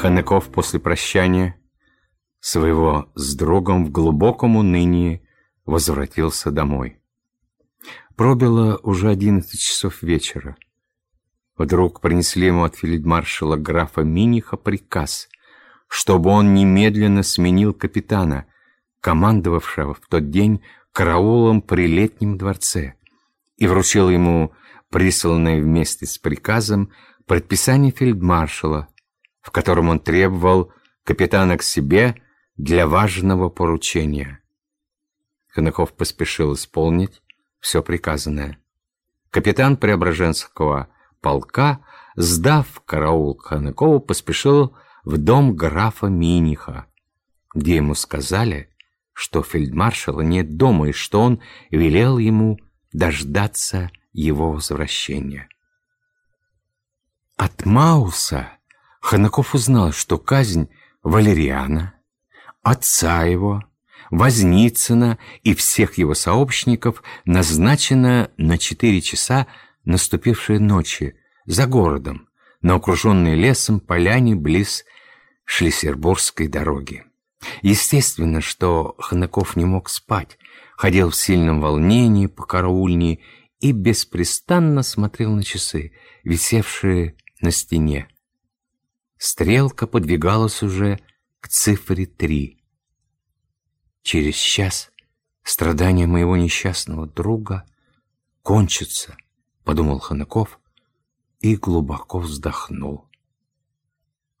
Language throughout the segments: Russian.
Ханеков после прощания своего с другом в глубоком унынии возвратился домой. Пробило уже одиннадцать часов вечера. Вдруг принесли ему от фельдмаршала графа Миниха приказ, чтобы он немедленно сменил капитана, командовавшего в тот день караулом при летнем дворце, и вручил ему присланное вместе с приказом предписание фельдмаршала, в котором он требовал капитана к себе для важного поручения. Конаков поспешил исполнить все приказанное. Капитан Преображенского полка, сдав караул Ханакову, поспешил в дом графа Миниха, где ему сказали, что фельдмаршала нет дома и что он велел ему дождаться его возвращения. От Мауса Ханаков узнал, что казнь Валериана, отца его, Возницына и всех его сообщников назначена на четыре часа наступившей ночи за городом, на окруженной лесом поляне близ Шлиссербургской дороги. Естественно, что Ханаков не мог спать, ходил в сильном волнении по караульне и беспрестанно смотрел на часы, висевшие на стене. Стрелка подвигалась уже к цифре три. Через час страдания моего несчастного друга кончатся, подумал Ханаков и глубоко вздохнул.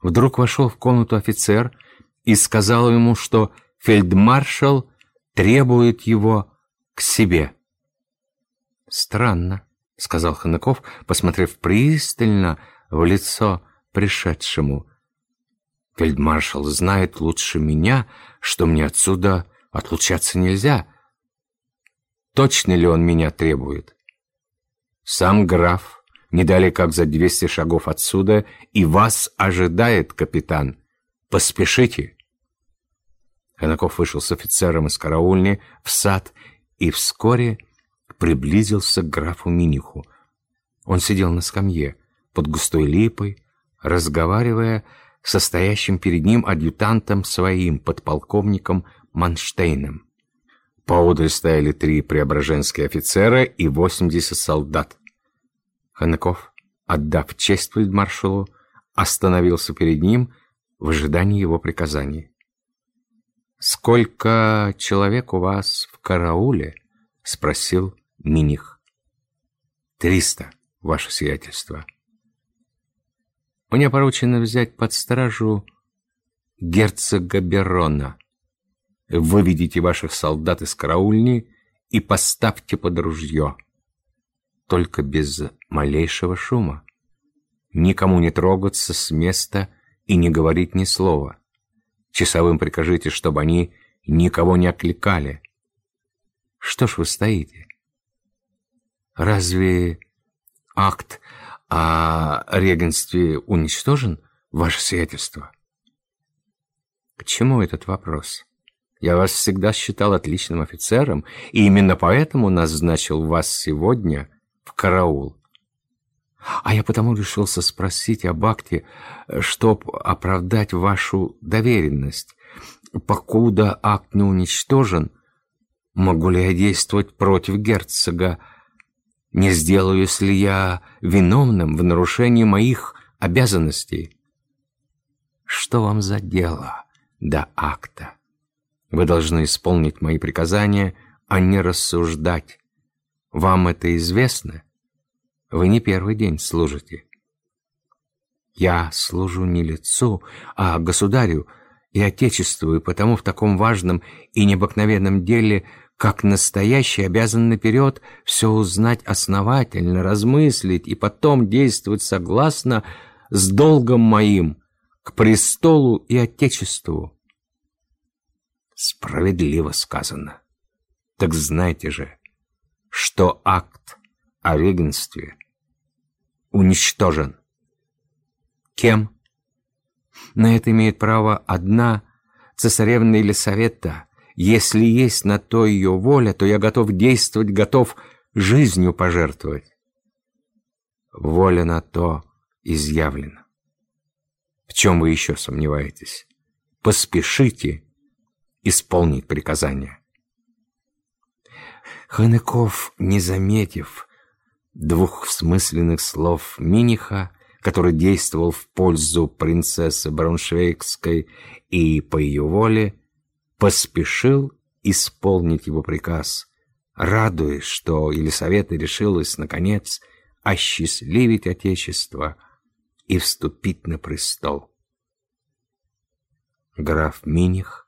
Вдруг вошел в комнату офицер и сказал ему, что фельдмаршал требует его к себе. «Странно», — сказал Ханаков, посмотрев пристально в лицо пришедшему. «Фельдмаршал знает лучше меня, что мне отсюда отлучаться нельзя. Точно ли он меня требует?» «Сам граф, не дали как за двести шагов отсюда, и вас ожидает капитан. Поспешите!» Ханаков вышел с офицером из караульни в сад и вскоре приблизился к графу Миниху. Он сидел на скамье под густой липой, разговаривая со стоящим перед ним адъютантом своим, подполковником Манштейном. Поодаль стояли три преображенские офицера и восемьдесят солдат. Ханаков, отдав честь фельдмаршалу, остановился перед ним в ожидании его приказаний. «Сколько человек у вас в карауле?» — спросил Миних. «Триста, ваше сиятельство». «Мне поручено взять под стражу герцога Берона. Выведите ваших солдат из караульни и поставьте под ружье. Только без малейшего шума. Никому не трогаться с места и не говорить ни слова. Часовым прикажите, чтобы они никого не окликали. Что ж вы стоите? Разве акт о регенстве уничтожен, ваше сиятельство? К чему этот вопрос? Я вас всегда считал отличным офицером, и именно поэтому назначил вас сегодня в караул. А я потому решился спросить об акте, чтоб оправдать вашу доверенность. Покуда акт не уничтожен, могу ли я действовать против герцога, не сделаюсь ли я виновным в нарушении моих обязанностей? Что вам за дело до акта? Вы должны исполнить мои приказания, а не рассуждать. Вам это известно? Вы не первый день служите. Я служу не лицу, а государю и отечеству, и потому в таком важном и необыкновенном деле как настоящий обязан наперед все узнать основательно, размыслить и потом действовать согласно с долгом моим к престолу и отечеству. Справедливо сказано. Так знайте же, что акт о регенстве уничтожен. Кем? На это имеет право одна цесаревна или совета если есть на то ее воля, то я готов действовать, готов жизнью пожертвовать. Воля на то изъявлена. В чем вы еще сомневаетесь? Поспешите исполнить приказание. Ханеков, не заметив двухсмысленных слов Миниха, который действовал в пользу принцессы Брауншвейгской и по ее воле, поспешил исполнить его приказ, радуясь, что Елисавета решилась, наконец, осчастливить Отечество и вступить на престол. Граф Миних,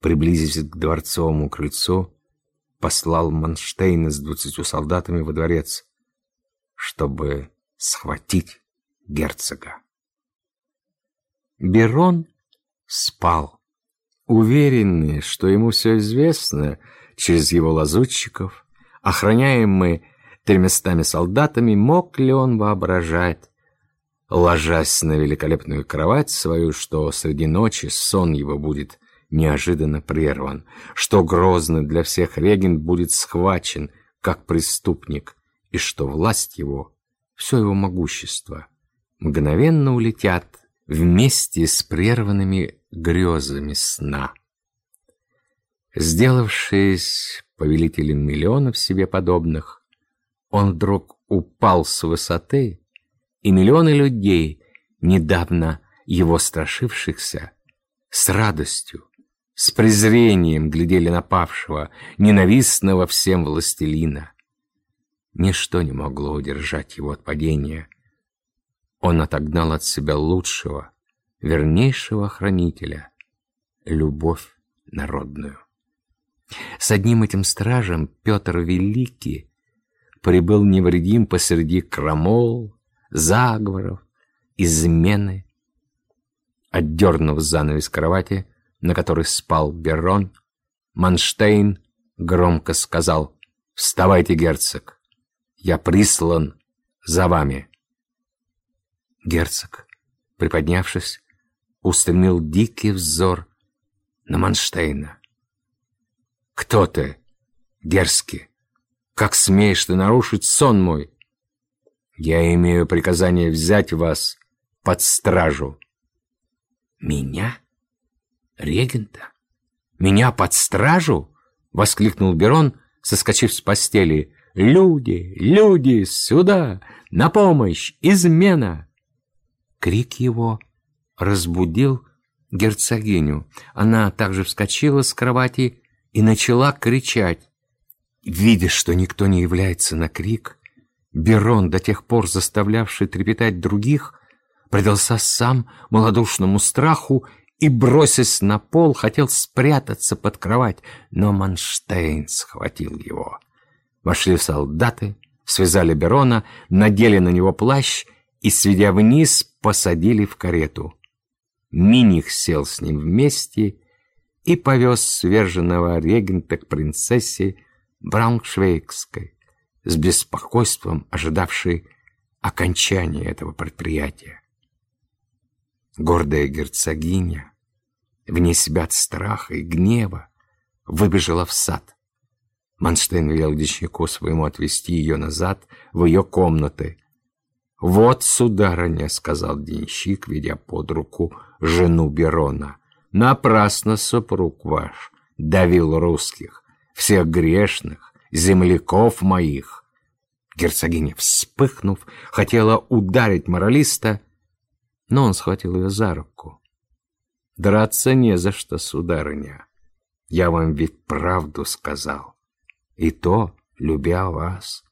приблизившись к дворцовому крыльцу, послал Манштейна с двадцатью солдатами во дворец, чтобы схватить герцога. Берон спал, уверенный, что ему все известно через его лазутчиков, охраняемый тремястами солдатами, мог ли он воображать, ложась на великолепную кровать свою, что среди ночи сон его будет неожиданно прерван, что грозный для всех регент будет схвачен, как преступник, и что власть его, все его могущество, мгновенно улетят вместе с прерванными грезами сна. Сделавшись повелителем миллионов себе подобных, он вдруг упал с высоты, и миллионы людей, недавно его страшившихся, с радостью, с презрением глядели на павшего, ненавистного всем властелина. Ничто не могло удержать его от падения. Он отогнал от себя лучшего, вернейшего хранителя — любовь народную. С одним этим стражем Петр Великий прибыл невредим посреди крамол, заговоров, измены. Отдернув занавес кровати, на которой спал Берон, Манштейн громко сказал «Вставайте, герцог, я прислан за вами». Герцог, приподнявшись, устремил дикий взор на Манштейна. «Кто ты, дерзкий? Как смеешь ты нарушить сон мой?» «Я имею приказание взять вас под стражу». «Меня? Регента? Меня под стражу?» — воскликнул Берон, соскочив с постели. «Люди, люди, сюда! На помощь! Измена!» Крик его разбудил герцогиню. Она также вскочила с кровати и начала кричать. Видя, что никто не является на крик, Берон, до тех пор заставлявший трепетать других, предался сам малодушному страху и, бросясь на пол, хотел спрятаться под кровать, но Манштейн схватил его. Вошли солдаты, связали Берона, надели на него плащ и, сведя вниз, посадили в карету. Миних сел с ним вместе и повез сверженного регента к принцессе Брауншвейгской, с беспокойством ожидавшей окончания этого предприятия. Гордая герцогиня, вне себя от страха и гнева, выбежала в сад. Манштейн велел дичнику своему отвести ее назад в ее комнаты, «Вот, сударыня», — сказал денщик, ведя под руку жену Берона, «напрасно супруг ваш давил русских, всех грешных, земляков моих». Герцогиня, вспыхнув, хотела ударить моралиста, но он схватил ее за руку. «Драться не за что, сударыня. Я вам ведь правду сказал. И то, любя вас».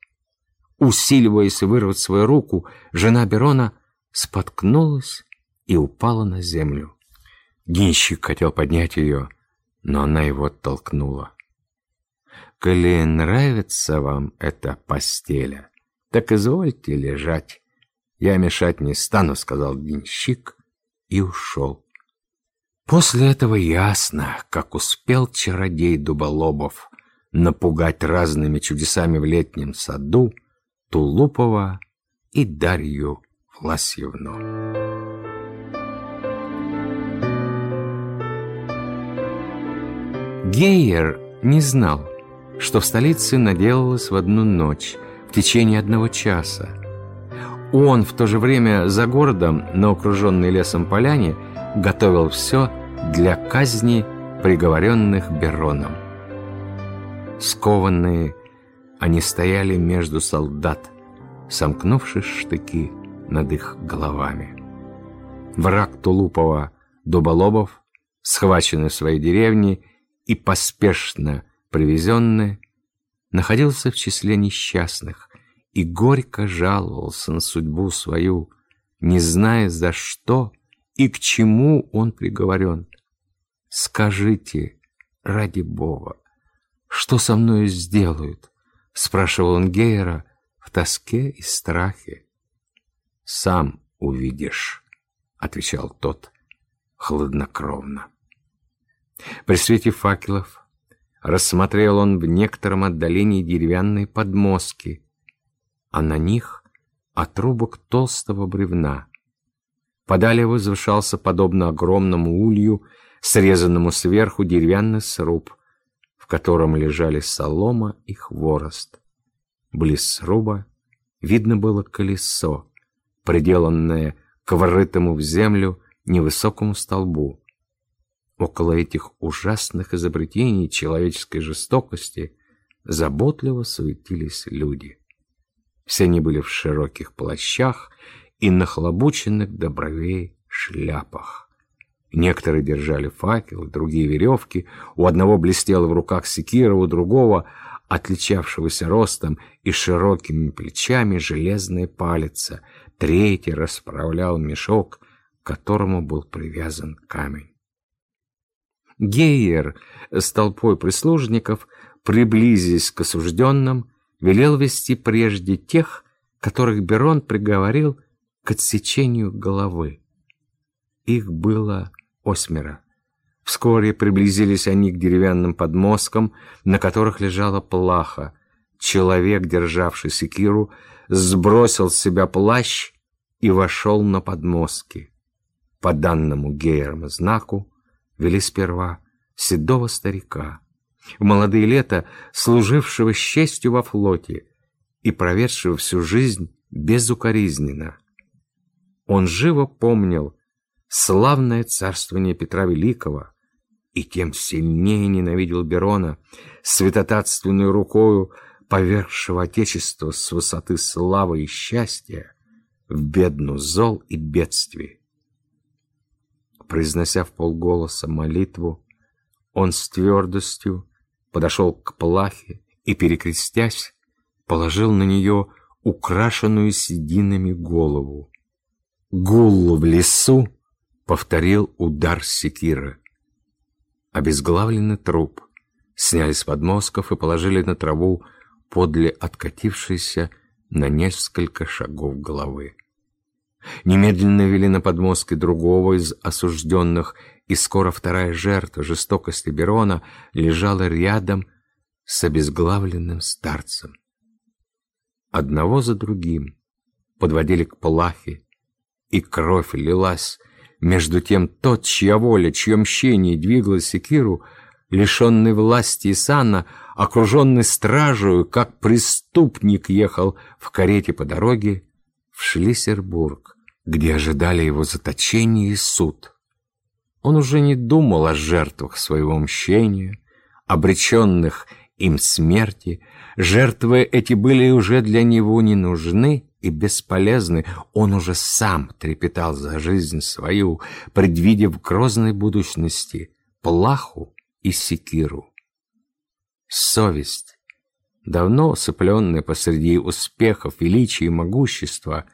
Усиливаясь вырвать свою руку, жена Берона споткнулась и упала на землю. Генщик хотел поднять ее, но она его оттолкнула. «Коли нравится вам эта постеля, так извольте лежать. Я мешать не стану», — сказал денщик и ушел. После этого ясно, как успел чародей Дуболобов напугать разными чудесами в летнем саду, Тулупова и Дарью Власьевну. Гейер не знал, что в столице наделалось в одну ночь, в течение одного часа. Он в то же время за городом, на окруженной лесом поляне, готовил все для казни приговоренных Бероном. Скованные, они стояли между солдат, сомкнувши штыки над их головами. Враг Тулупова, Дуболобов, схваченный в своей деревне и поспешно привезенный, находился в числе несчастных и горько жаловался на судьбу свою, не зная за что и к чему он приговорен. «Скажите, ради Бога, что со мною сделают?» — спрашивал он Гейера в тоске и страхе. «Сам увидишь», — отвечал тот хладнокровно. При свете факелов рассмотрел он в некотором отдалении деревянные подмостки, а на них отрубок толстого бревна. Подалее возвышался, подобно огромному улью, срезанному сверху деревянный сруб, в котором лежали солома и хворост. Близ сруба видно было колесо, приделанное к врытому в землю невысокому столбу. Около этих ужасных изобретений человеческой жестокости заботливо суетились люди. Все они были в широких плащах и нахлобученных до бровей шляпах. Некоторые держали факел, другие веревки, у одного блестела в руках секира, у другого, отличавшегося ростом и широкими плечами, железная палица, третий расправлял мешок, к которому был привязан камень. Гейер с толпой прислужников, приблизясь к осужденным, велел вести прежде тех, которых Берон приговорил к отсечению головы. Их было осьмеро. Вскоре приблизились они к деревянным подмосткам, на которых лежала плаха. Человек, державший секиру, сбросил с себя плащ и вошел на подмостки. По данному Гейерому знаку вели сперва седого старика, в молодые лета служившего с честью во флоте и проведшего всю жизнь безукоризненно. Он живо помнил славное царствование Петра Великого и тем сильнее ненавидел Берона, святотатственную рукою повергшего Отечество с высоты славы и счастья в бедну зол и бедствий. Произнося в полголоса молитву, он с твердостью подошел к плахе и, перекрестясь, положил на нее украшенную сединами голову. Гул в лесу повторил удар секиры. Обезглавленный труп сняли с подмостков и положили на траву подле откатившейся на несколько шагов головы. Немедленно вели на подмостке другого из осужденных, и скоро вторая жертва жестокости Берона лежала рядом с обезглавленным старцем. Одного за другим подводили к плахе, и кровь лилась. Между тем тот, чья воля, чье мщение двигало секиру, лишенный власти и сана, окруженный стражею, как преступник ехал в карете по дороге в Шлиссербург где ожидали его заточение и суд. Он уже не думал о жертвах своего мщения, обреченных им смерти. Жертвы эти были уже для него не нужны и бесполезны. Он уже сам трепетал за жизнь свою, предвидев грозной будущности плаху и секиру. Совесть, давно усыпленная посреди успехов, величия и могущества,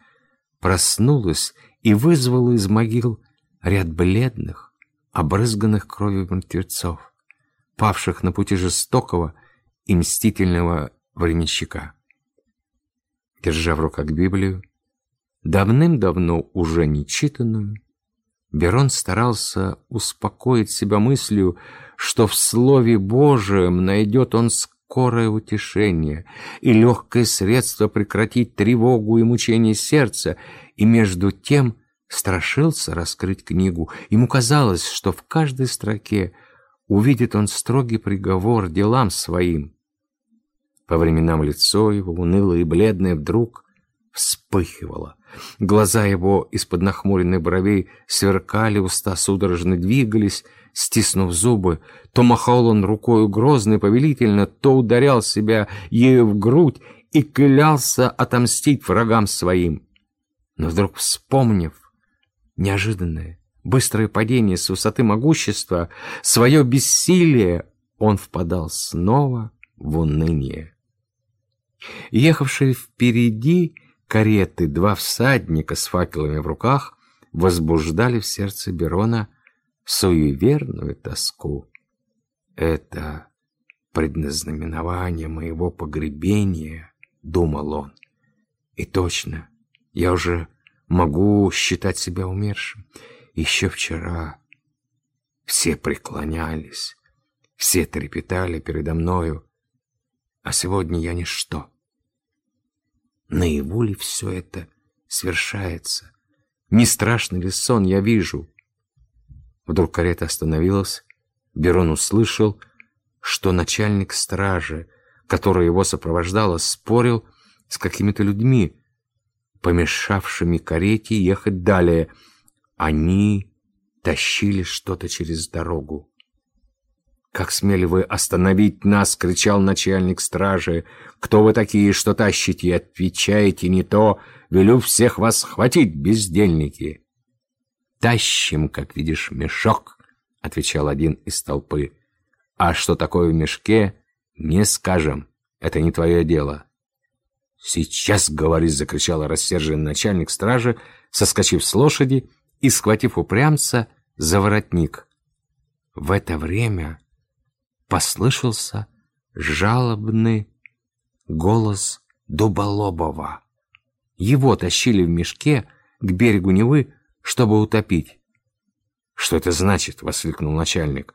проснулась и вызвала из могил ряд бледных, обрызганных кровью мертвецов, павших на пути жестокого и мстительного временщика. Держа в руках Библию, давным-давно уже нечитанную, Берон старался успокоить себя мыслью, что в Слове Божием найдет он скорое утешение и легкое средство прекратить тревогу и мучение сердца, и между тем страшился раскрыть книгу. Ему казалось, что в каждой строке увидит он строгий приговор делам своим. По временам лицо его, унылое и бледное, вдруг вспыхивало. Глаза его из-под нахмуренных бровей сверкали, уста судорожно двигались, стиснув зубы. То махал он рукою грозно и повелительно, то ударял себя ею в грудь и клялся отомстить врагам своим. Но вдруг вспомнив неожиданное, быстрое падение с высоты могущества, свое бессилие, он впадал снова в уныние. Ехавшие впереди кареты два всадника с факелами в руках возбуждали в сердце Берона суеверную тоску. «Это предназнаменование моего погребения», — думал он. «И точно, я уже могу считать себя умершим. Еще вчера все преклонялись, все трепетали передо мною, а сегодня я ничто. Наяву ли все это свершается? Не страшный ли сон я вижу? Вдруг карета остановилась. Берон услышал, что начальник стражи, который его сопровождала, спорил с какими-то людьми, помешавшими карете ехать далее. Они тащили что-то через дорогу. «Как смели вы остановить нас?» — кричал начальник стражи. «Кто вы такие, что тащите? Отвечаете не то. Велю всех вас схватить, бездельники!» «Тащим, как видишь, мешок», — отвечал один из толпы. «А что такое в мешке, не скажем. Это не твое дело». «Сейчас, говори!» — закричал рассерженный начальник стражи, соскочив с лошади и схватив упрямца за воротник. В это время послышался жалобный голос Дуболобова. Его тащили в мешке к берегу Невы, чтобы утопить. «Что это значит?» — воскликнул начальник.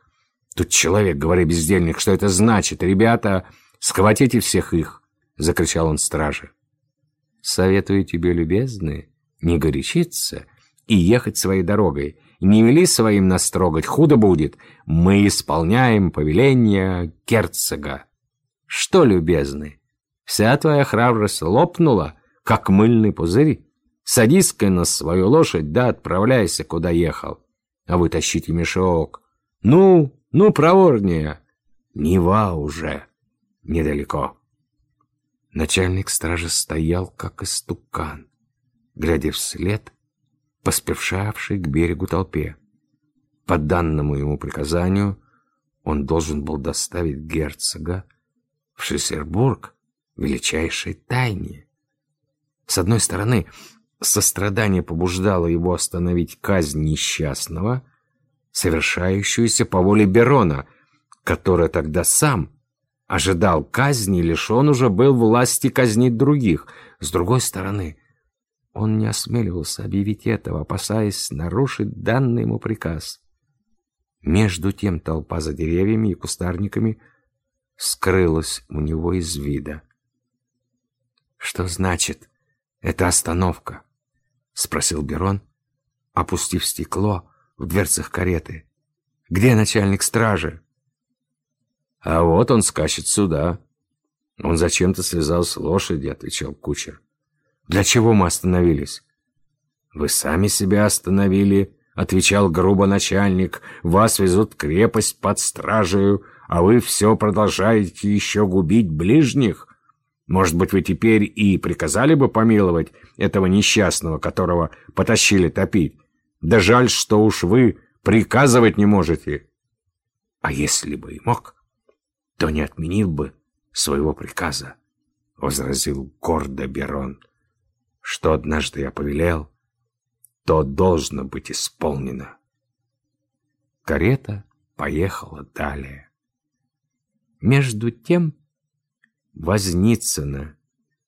«Тут человек, говори, бездельник, что это значит? Ребята, схватите всех их!» — закричал он страже. «Советую тебе, любезный, не горячиться и ехать своей дорогой, не вели своим нас трогать, худо будет. Мы исполняем повеление герцога. Что, любезный, вся твоя храбрость лопнула, как мыльный пузырь? Садись-ка на свою лошадь, да отправляйся, куда ехал. А вы тащите мешок. Ну, ну, проворнее. Нева уже недалеко. Начальник стражи стоял, как истукан, глядя вслед поспевшавшей к берегу толпе. По данному ему приказанию он должен был доставить герцога в Шлиссербург величайшей тайне. С одной стороны, сострадание побуждало его остановить казнь несчастного, совершающуюся по воле Берона, который тогда сам ожидал казни, лишь он уже был власти казнить других. С другой стороны, он не осмеливался объявить этого, опасаясь нарушить данный ему приказ. Между тем толпа за деревьями и кустарниками скрылась у него из вида. «Что значит эта остановка?» — спросил Берон, опустив стекло в дверцах кареты. «Где начальник стражи?» «А вот он скачет сюда». «Он зачем-то слезал с лошади», — отвечал кучер. Для чего мы остановились?» «Вы сами себя остановили», — отвечал грубо начальник. «Вас везут в крепость под стражею, а вы все продолжаете еще губить ближних. Может быть, вы теперь и приказали бы помиловать этого несчастного, которого потащили топить? Да жаль, что уж вы приказывать не можете». «А если бы и мог, то не отменил бы своего приказа», — возразил гордо Берон. Что однажды я повелел, то должно быть исполнено. Карета поехала далее. Между тем Возницына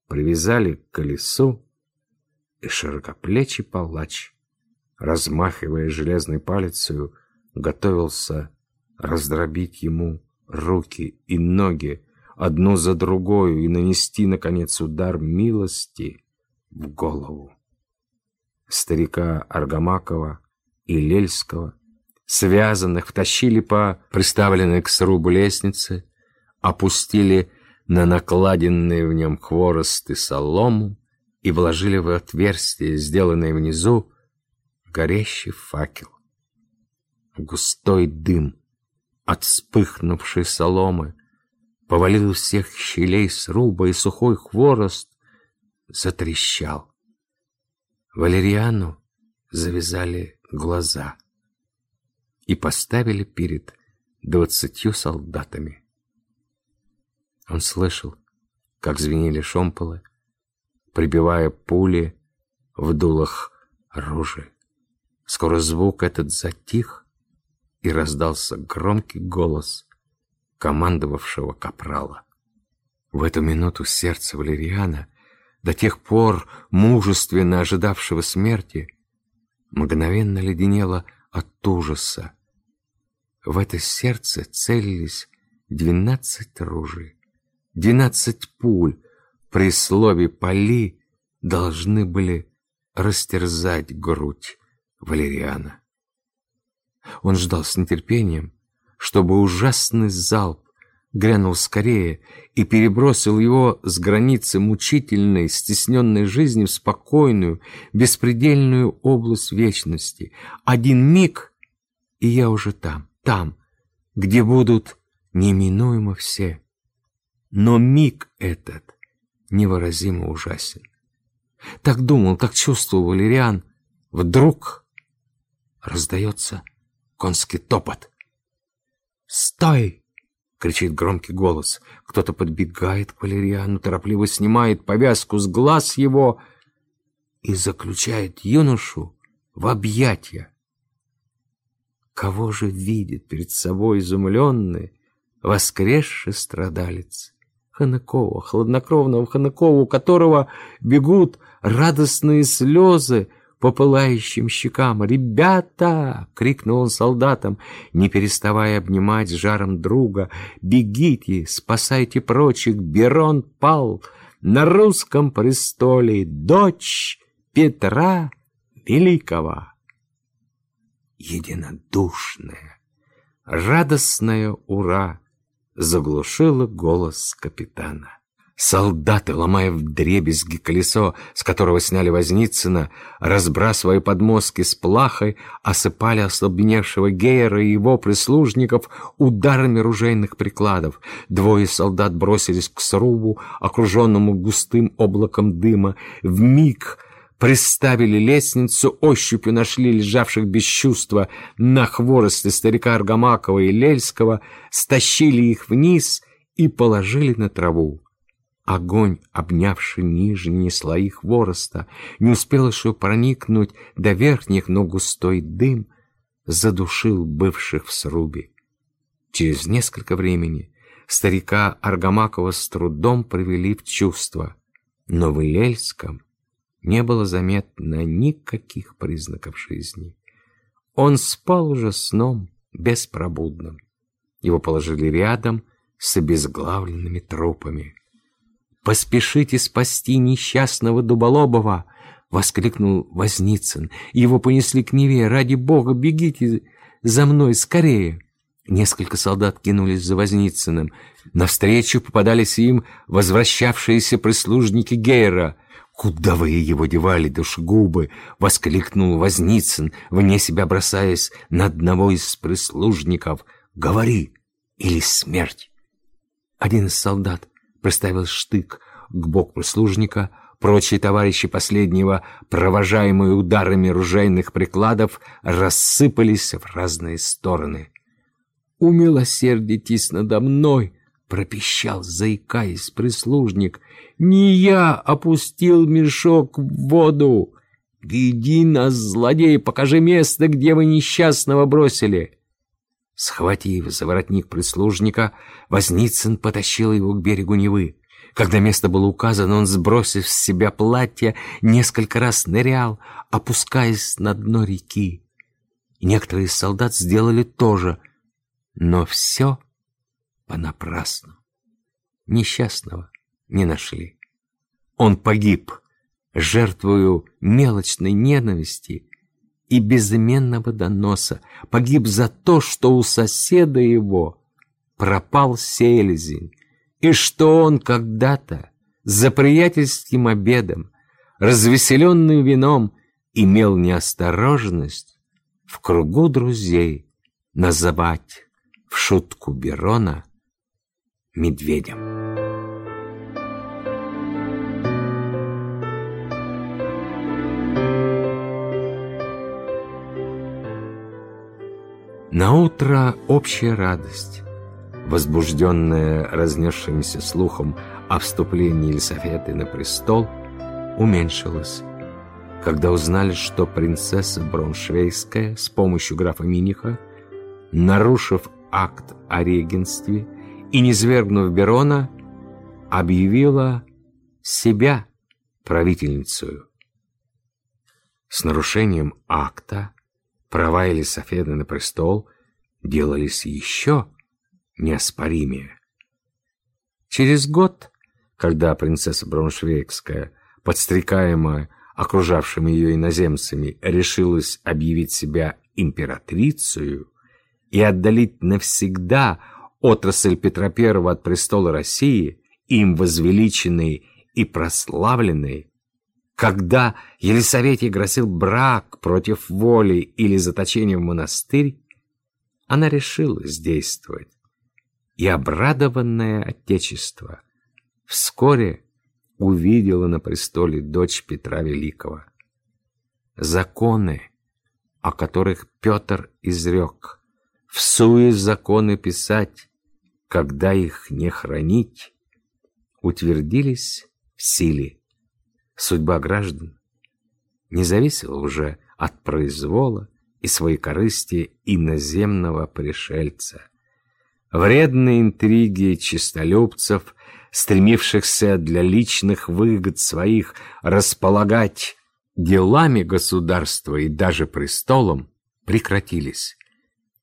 привязали к колесу, и широкоплечий палач, размахивая железной палицей, готовился раздробить ему руки и ноги одну за другую и нанести, наконец, удар милости в голову. Старика Аргамакова и Лельского, связанных, втащили по приставленной к срубу лестнице, опустили на накладенные в нем хворост и солому и вложили в отверстие, сделанное внизу, горящий факел. Густой дым от вспыхнувшей соломы повалил всех щелей сруба, и сухой хворост затрещал. Валериану завязали глаза и поставили перед двадцатью солдатами. Он слышал, как звенели шомполы, прибивая пули в дулах ружей. Скоро звук этот затих, и раздался громкий голос командовавшего капрала. В эту минуту сердце Валериана, до тех пор мужественно ожидавшего смерти, мгновенно леденело от ужаса. В это сердце целились двенадцать ружей, двенадцать пуль при слове «поли» должны были растерзать грудь Валериана. Он ждал с нетерпением, чтобы ужасный залп грянул скорее и перебросил его с границы мучительной, стесненной жизни в спокойную, беспредельную область вечности. Один миг, и я уже там, там, где будут неминуемо все. Но миг этот невыразимо ужасен. Так думал, так чувствовал Валериан. Вдруг раздается конский топот. «Стой!» — кричит громкий голос. Кто-то подбегает к Валериану, торопливо снимает повязку с глаз его и заключает юношу в объятия. Кого же видит перед собой изумленный, воскресший страдалец? Ханакова, хладнокровного Ханакова, у которого бегут радостные слезы, по пылающим щекам. «Ребята!» — крикнул он солдатам, не переставая обнимать с жаром друга. «Бегите, спасайте прочих! Берон пал на русском престоле, дочь Петра Великого!» Единодушное, радостное «Ура!» Заглушило голос капитана. Солдаты, ломая в дребезги колесо, с которого сняли Возницына, разбрасывая подмостки с плахой, осыпали ослабневшего Гейера и его прислужников ударами ружейных прикладов. Двое солдат бросились к срубу, окруженному густым облаком дыма. В миг приставили лестницу, ощупью нашли лежавших без чувства на хворосте старика Аргамакова и Лельского, стащили их вниз и положили на траву. Огонь, обнявший нижние слои хвороста, не успел еще проникнуть до верхних, но густой дым задушил бывших в срубе. Через несколько времени старика Аргамакова с трудом привели в чувство, но в Илельском не было заметно никаких признаков жизни. Он спал уже сном беспробудным. Его положили рядом с обезглавленными трупами. «Поспешите спасти несчастного Дуболобова!» — воскликнул Возницын. «Его понесли к Неве. Ради бога, бегите за мной скорее!» Несколько солдат кинулись за Возницыным. Навстречу попадались им возвращавшиеся прислужники Гейра. «Куда вы его девали, душегубы?» — воскликнул Возницын, вне себя бросаясь на одного из прислужников. «Говори, или смерть!» Один из солдат приставил штык к боку прислужника, прочие товарищи последнего, провожаемые ударами ружейных прикладов, рассыпались в разные стороны. «Умилосердитесь надо мной!» — пропищал, заикаясь, прислужник. «Не я опустил мешок в воду! Веди нас, злодей, покажи место, где вы несчастного бросили!» Схватив за воротник прислужника, Возницын потащил его к берегу Невы. Когда место было указано, он, сбросив с себя платье, несколько раз нырял, опускаясь на дно реки. И некоторые из солдат сделали то же, но все понапрасну. Несчастного не нашли. Он погиб, жертвою мелочной ненависти и безыменного доноса, погиб за то, что у соседа его пропал селезень, и что он когда-то за приятельским обедом развеселенный вином, имел неосторожность в кругу друзей называть в шутку Берона медведем. На утро общая радость, возбужденная разнесшимся слухом о вступлении Елисаветы на престол, уменьшилась, когда узнали, что принцесса Брауншвейская с помощью графа Миниха, нарушив акт о регенстве и низвергнув Берона, объявила себя правительницей. С нарушением акта права Елисафеты на престол делались еще неоспоримее. Через год, когда принцесса Брауншвейгская, подстрекаемая окружавшими ее иноземцами, решилась объявить себя императрицей и отдалить навсегда отрасль Петра I от престола России, им возвеличенной и прославленной, когда Елисавете грозил брак против воли или заточение в монастырь, она решила действовать. И обрадованное Отечество вскоре увидела на престоле дочь Петра Великого. Законы, о которых Петр изрек, в суе законы писать, когда их не хранить, утвердились в силе Судьба граждан не зависела уже от произвола и своей корысти иноземного пришельца. Вредные интриги чистолюбцев, стремившихся для личных выгод своих располагать делами государства и даже престолом, прекратились.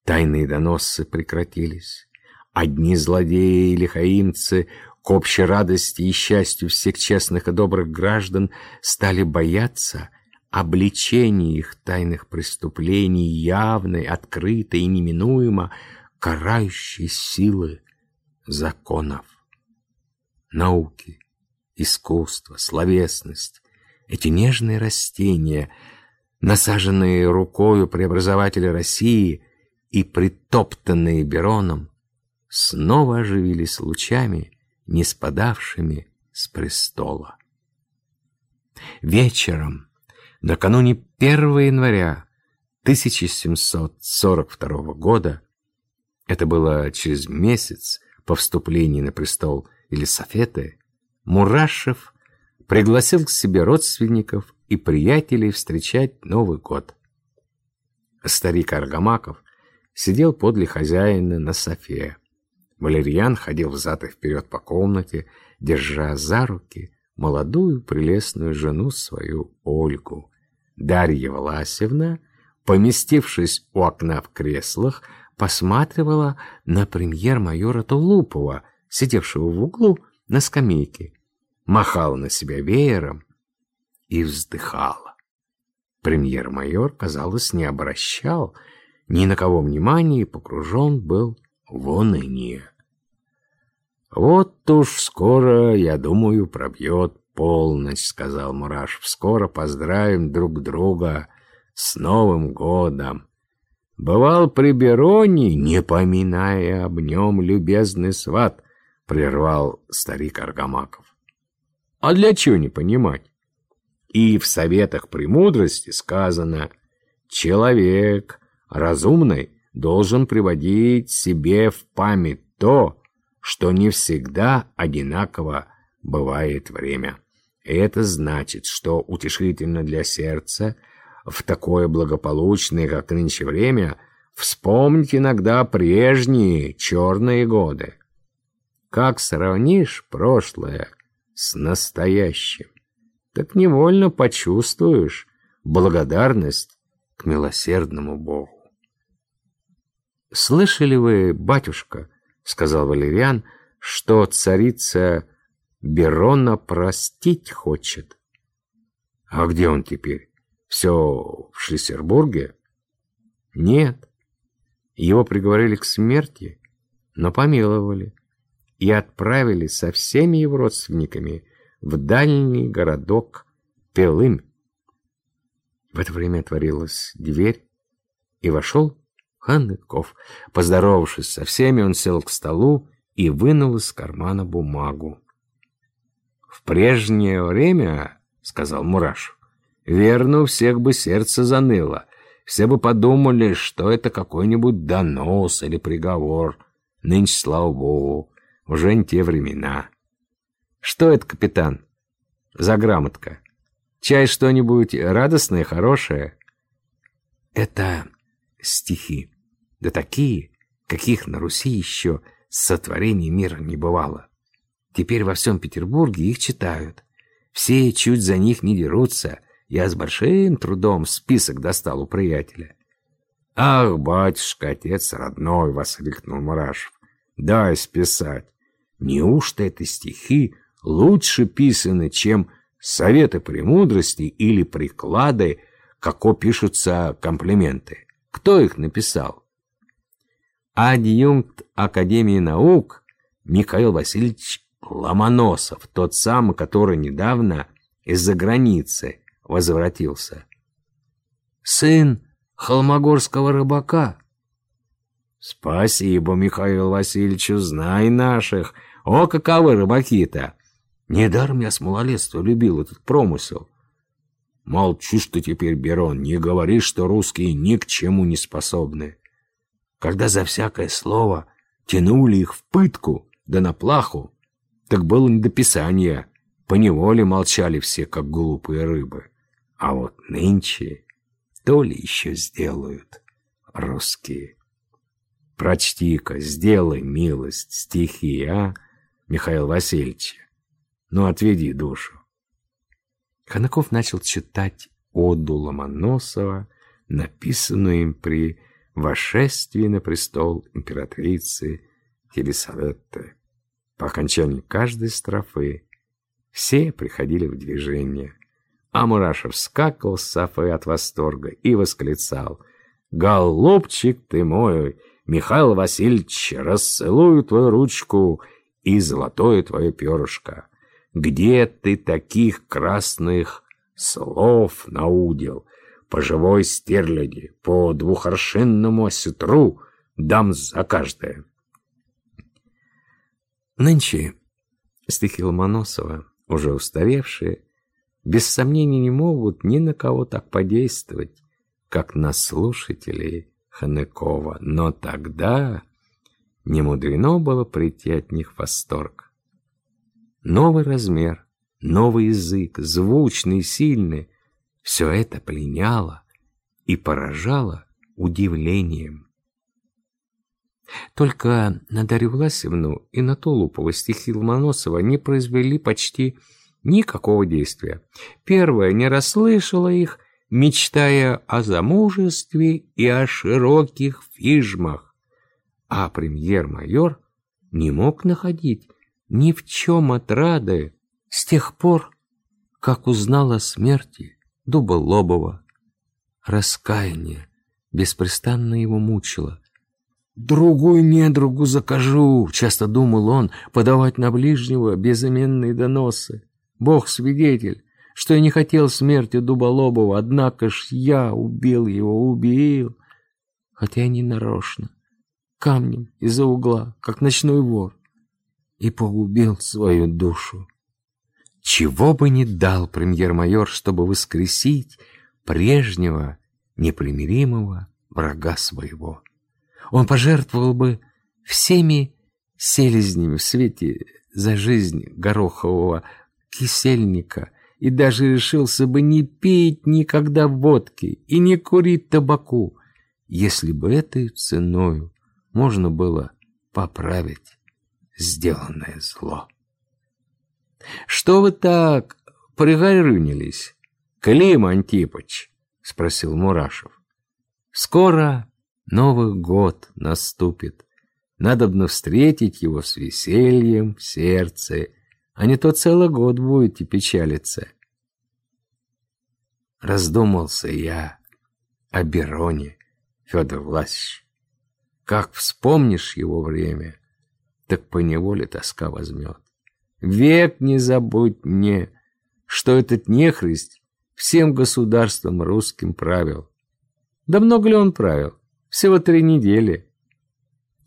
Тайные доносы прекратились. Одни злодеи и лихаимцы к общей радости и счастью всех честных и добрых граждан стали бояться обличения их тайных преступлений явной, открытой и неминуемо карающей силы законов. Науки, искусство, словесность, эти нежные растения, насаженные рукою преобразователя России и притоптанные Бероном, снова оживились лучами не спадавшими с престола. Вечером, накануне 1 января 1742 года, это было через месяц по вступлении на престол Елисафеты, Мурашев пригласил к себе родственников и приятелей встречать Новый год. Старик Аргамаков сидел подле хозяина на софе. Валерьян ходил взад и вперед по комнате, держа за руки молодую прелестную жену свою Ольгу. Дарья Власевна, поместившись у окна в креслах, посматривала на премьер-майора Тулупова, сидевшего в углу на скамейке, махала на себя веером и вздыхала. Премьер-майор, казалось, не обращал ни на кого внимания и погружен был в уныние. «Вот уж скоро, я думаю, пробьет полночь», — сказал Мурашев. «Скоро поздравим друг друга с Новым годом». «Бывал при Бероне, не поминая об нем, любезный сват», — прервал старик Аргамаков. «А для чего не понимать?» И в советах премудрости сказано «Человек разумный должен приводить себе в память то, что не всегда одинаково бывает время. Это значит, что утешительно для сердца в такое благополучное, как нынче время, вспомнить иногда прежние черные годы. Как сравнишь прошлое с настоящим, так невольно почувствуешь благодарность к милосердному Богу. «Слышали вы, батюшка, — сказал Валериан, — что царица Берона простить хочет?» «А где он теперь? Все в Шлиссербурге?» «Нет. Его приговорили к смерти, но помиловали и отправили со всеми его родственниками в дальний городок Пелым. В это время отворилась дверь, и вошел Ханыков. Поздоровавшись со всеми, он сел к столу и вынул из кармана бумагу. «В прежнее время, — сказал Мурашев, — верно, у всех бы сердце заныло, все бы подумали, что это какой-нибудь донос или приговор. Нынче, слава богу, уже не те времена. Что это, капитан? За грамотка. Чай что-нибудь радостное, хорошее? Это стихи. Да такие, каких на Руси еще сотворений мира не бывало. Теперь во всем Петербурге их читают. Все чуть за них не дерутся, я с большим трудом список достал у приятеля. «Ах, батюшка, отец родной!» — воскликнул Мурашев. «Дай списать. Неужто это стихи лучше писаны, чем советы премудрости или приклады, како пишутся комплименты? Кто их написал?» Адъюнкт Академии наук Михаил Васильевич Ломоносов, тот самый, который недавно из-за границы возвратился. «Сын холмогорского рыбака». «Спасибо, Михаил Васильевич, знай наших. О, каковы рыбаки-то!» Недаром я с малолетства любил этот промысел. Молчишь ты теперь, Берон, не говори, что русские ни к чему не способны. Когда за всякое слово тянули их в пытку, да на плаху, так было не до писания, поневоле молчали все, как глупые рыбы. А вот нынче то ли еще сделают русские. Прочти-ка, сделай милость, стихи, а, Михаил Васильевич? Ну, отведи душу. Ханаков начал читать оду Ломоносова, написанную им при вошествии на престол императрицы Елисаветы. По окончании каждой строфы все приходили в движение – а Мурашев скакал с Сафой от восторга и восклицал. «Голубчик ты мой, Михаил Васильевич, расцелую твою ручку и золотое твое перышко. Где ты таких красных слов наудил? По живой стерляди, по двухоршинному осетру дам за каждое». Нынче стихи Ломоносова, уже устаревшие, без сомнения не могут ни на кого так подействовать, как на слушателей Ханекова, но тогда не мудрено было прийти от них восторг. Новый размер, новый язык, звучный, сильный, все это пленяло и поражало удивлением. Только на Дарью Власевну и на Тулупова стихи Ломоносова не произвели почти Никакого действия. Первая не расслышала их, мечтая о замужестве и о широких фижмах. А премьер-майор не мог находить ни в чем отрады с тех пор, как узнал о смерти Дуболобова. Раскаяние беспрестанно его мучило. «Другую недругу закажу», — часто думал он, подавать на ближнего безыменные доносы. Бог свидетель, что я не хотел смерти Дуболобова, однако ж я убил его, убил, хотя и не нарочно, камнем из-за угла, как ночной вор, и погубил свою душу. Чего бы не дал премьер-майор, чтобы воскресить прежнего непримиримого врага своего. Он пожертвовал бы всеми селезнями в свете за жизнь Горохового кисельника и даже решился бы не пить никогда водки и не курить табаку, если бы этой ценою можно было поправить сделанное зло. «Что вы так пригорюнились, Клим Антипыч?» — спросил Мурашев. «Скоро Новый год наступит. Надобно встретить его с весельем в сердце а не то целый год будете печалиться. Раздумался я о Бероне, Федор Власович. Как вспомнишь его время, так поневоле тоска возьмет. Век не забудь мне, что этот нехрист всем государством русским правил. Да много ли он правил? Всего три недели.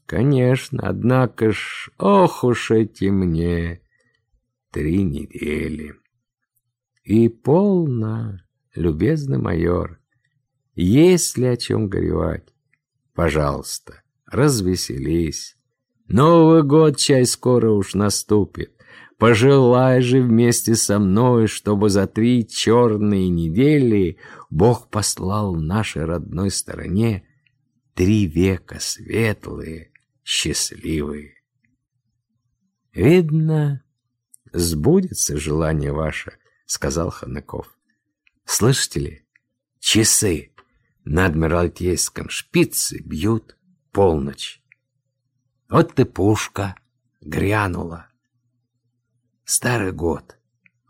Конечно, однако ж, ох уж эти мне три недели. И полно, любезный майор, есть ли о чем горевать? Пожалуйста, развеселись. Новый год чай скоро уж наступит. Пожелай же вместе со мной, чтобы за три черные недели Бог послал нашей родной стороне три века светлые, счастливые. Видно, сбудется желание ваше, сказал Ханаков. Слышите ли, часы на Адмиралтейском шпице бьют полночь. Вот ты пушка грянула. Старый год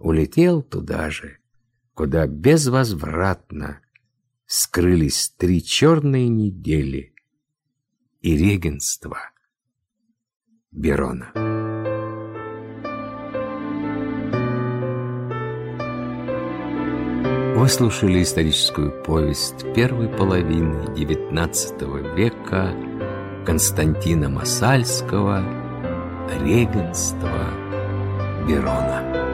улетел туда же, куда безвозвратно скрылись три черные недели и регенство Берона. Вы слушали историческую повесть первой половины XIX века Константина Масальского «Регенство Берона».